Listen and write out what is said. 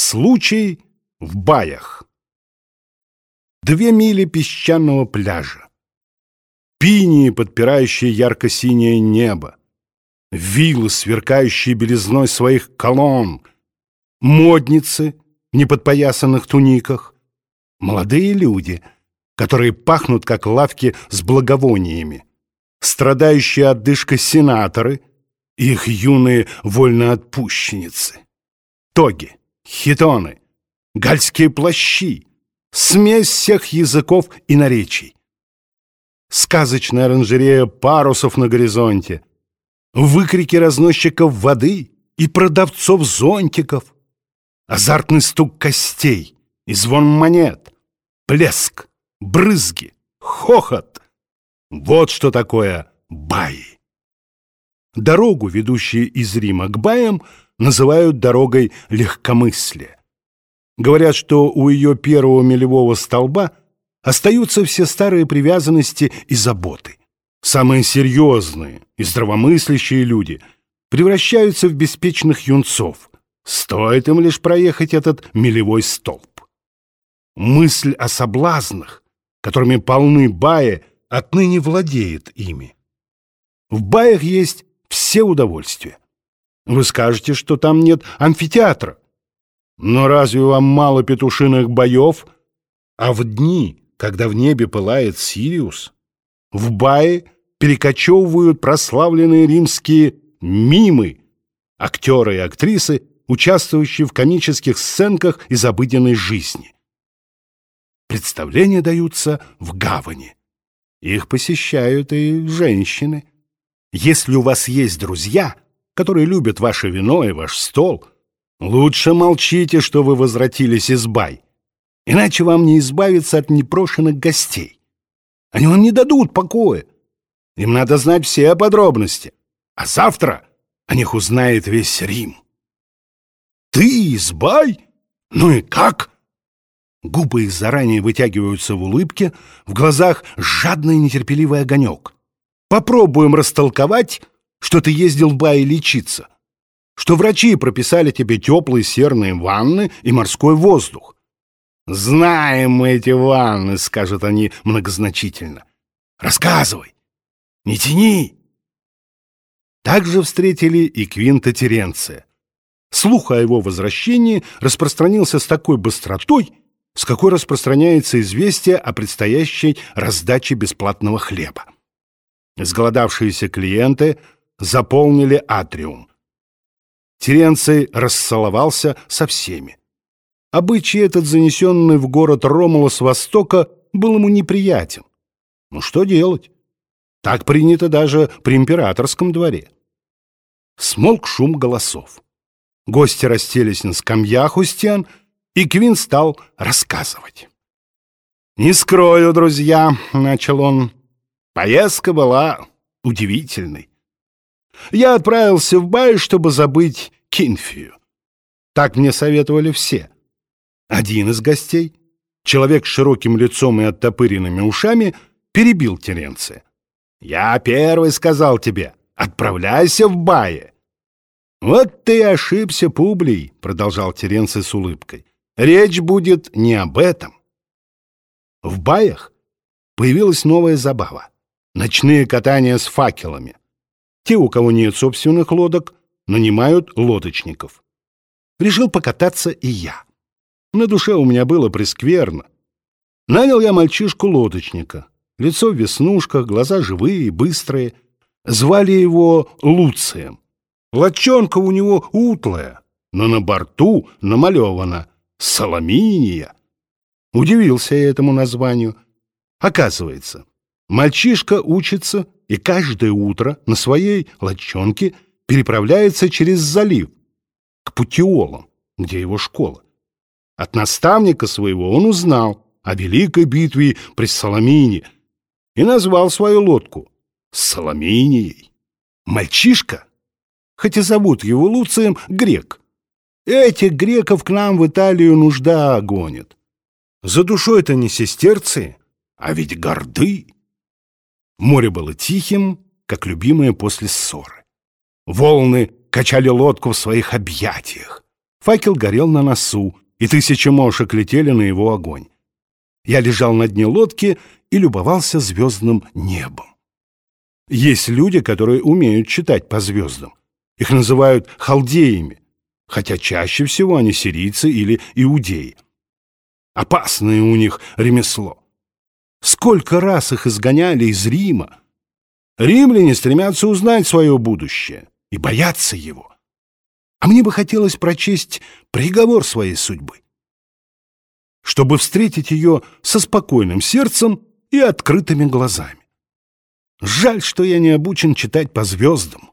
Случай в баях. Две мили песчаного пляжа. Пинии, подпирающие ярко-синее небо. Виллы, сверкающие белизной своих колонн. Модницы в неподпоясанных туниках. Молодые люди, которые пахнут, как лавки с благовониями. Страдающие отдышкой сенаторы, их юные вольноотпущенницы. Тоги, хитоны, гальские плащи, смесь всех языков и наречий. Сказочная оранжерея парусов на горизонте, выкрики разносчиков воды и продавцов зонтиков, азартный стук костей и звон монет, плеск, брызги, хохот. Вот что такое баи. Дорогу, ведущую из Рима к баям, называют дорогой легкомыслия. Говорят, что у ее первого мелевого столба остаются все старые привязанности и заботы. Самые серьезные и здравомыслящие люди превращаются в беспечных юнцов. Стоит им лишь проехать этот мелевой столб. Мысль о соблазнах, которыми полны баи, отныне владеет ими. В баях есть все удовольствия. Вы скажете, что там нет амфитеатра. Но разве вам мало петушиных боев? А в дни, когда в небе пылает Сириус, в бае перекочевывают прославленные римские мимы, актеры и актрисы, участвующие в комических сценках из обыденной жизни. Представления даются в гавани. Их посещают и женщины. Если у вас есть друзья — которые любят ваше вино и ваш стол, лучше молчите, что вы возвратились из бай, иначе вам не избавиться от непрошенных гостей. Они вам не дадут покоя. Им надо знать все подробности, а завтра о них узнает весь Рим. Ты из бай? Ну и как? Губы их заранее вытягиваются в улыбке, в глазах жадный нетерпеливый огонек. Попробуем растолковать, что ты ездил в бай лечиться, что врачи прописали тебе теплые серные ванны и морской воздух. «Знаем мы эти ванны», — скажут они многозначительно. «Рассказывай, не тяни». Также встретили и Квинта Теренция. Слух о его возвращении распространился с такой быстротой, с какой распространяется известие о предстоящей раздаче бесплатного хлеба. Сголодавшиеся клиенты — заполнили атриум. Теренций расцеловался со всеми. Обычай этот, занесенный в город Ромула с востока, был ему неприятен. Ну что делать? Так принято даже при императорском дворе. Смолк шум голосов. Гости расселись на скамьях у стен, и Квин стал рассказывать. «Не скрою, друзья», — начал он, — «поездка была удивительной. Я отправился в Бай, чтобы забыть Кинфию. Так мне советовали все. Один из гостей, человек с широким лицом и оттопыренными ушами, перебил Теренция. «Я первый сказал тебе, отправляйся в Бае». «Вот ты ошибся, Публий», — продолжал Теренций с улыбкой. «Речь будет не об этом». В Баях появилась новая забава — ночные катания с факелами. Те, у кого нет собственных лодок, нанимают лодочников. Решил покататься и я. На душе у меня было прескверно. Нанял я мальчишку-лодочника. Лицо в веснушках, глаза живые и быстрые. Звали его Луцием. Лодчонка у него утлая, но на борту намалевана «Соломиния». Удивился я этому названию. Оказывается, мальчишка учится и каждое утро на своей лодчонке переправляется через залив к Путиолам, где его школа. От наставника своего он узнал о великой битве при Соломине и назвал свою лодку Соломинией. Мальчишка, хотя зовут его Луцием, грек. Этих греков к нам в Италию нужда гонит. За душой это не сестерцы, а ведь горды. Море было тихим, как любимое после ссоры. Волны качали лодку в своих объятиях. Факел горел на носу, и тысячи мошек летели на его огонь. Я лежал на дне лодки и любовался звездным небом. Есть люди, которые умеют читать по звездам. Их называют халдеями, хотя чаще всего они сирийцы или иудеи. Опасное у них ремесло. Сколько раз их изгоняли из Рима. Римляне стремятся узнать свое будущее и боятся его. А мне бы хотелось прочесть приговор своей судьбы, чтобы встретить ее со спокойным сердцем и открытыми глазами. Жаль, что я не обучен читать по звездам.